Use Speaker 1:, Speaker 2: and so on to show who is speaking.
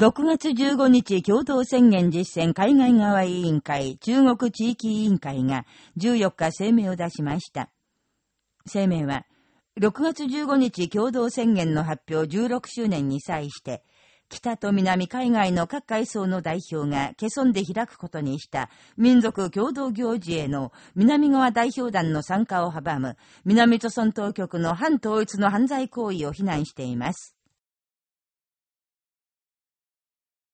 Speaker 1: 6月15日共同宣言実践海外側委員会中国地域委員会が14日声明を出しました。声明は、6月15日共同宣言の発表16周年に際して、北と南海外の各階層の代表がケソンで開くことにした民族共同行事への南側代表団の参加を阻む南朝村当局の反統一の犯罪行為を非難しています。